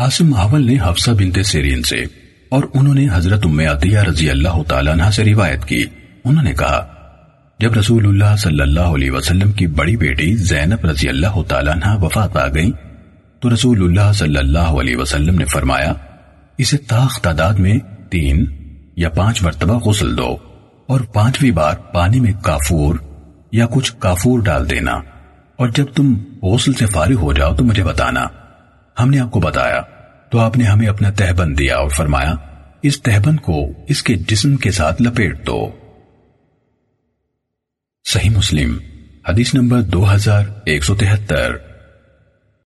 عاصم محول نے حفصہ بنت سیرین سے اور انہوں نے حضرت ام عطیہ رضی اللہ تعالیٰ عنہ سے روایت کی۔ انہوں نے کہا، جب رسول اللہ صلی اللہ علیہ وسلم کی بڑی بیٹی زینب رضی اللہ تعالیٰ عنہ وفات پا گئی، تو رسول اللہ صلی اللہ علیہ وسلم نے فرمایا، اسے تاخ تعداد میں تین یا پانچ مرتبہ غسل دو اور پانچویں بار پانی میں کافور یا کچھ کافور ڈال دینا۔ اور جب تم غسل سے فارغ ہو جاؤ تو مجھے بتانا۔ ہم نے آپ کو بتایا، تو آپ نے ہمیں اپنا تہبند دیا اور فرمایا، اس تہبند کو اس کے جسم کے ساتھ لپیٹ دو۔ صحیح مسلم، حدیث نمبر دو ہزار ایک سو تہتر۔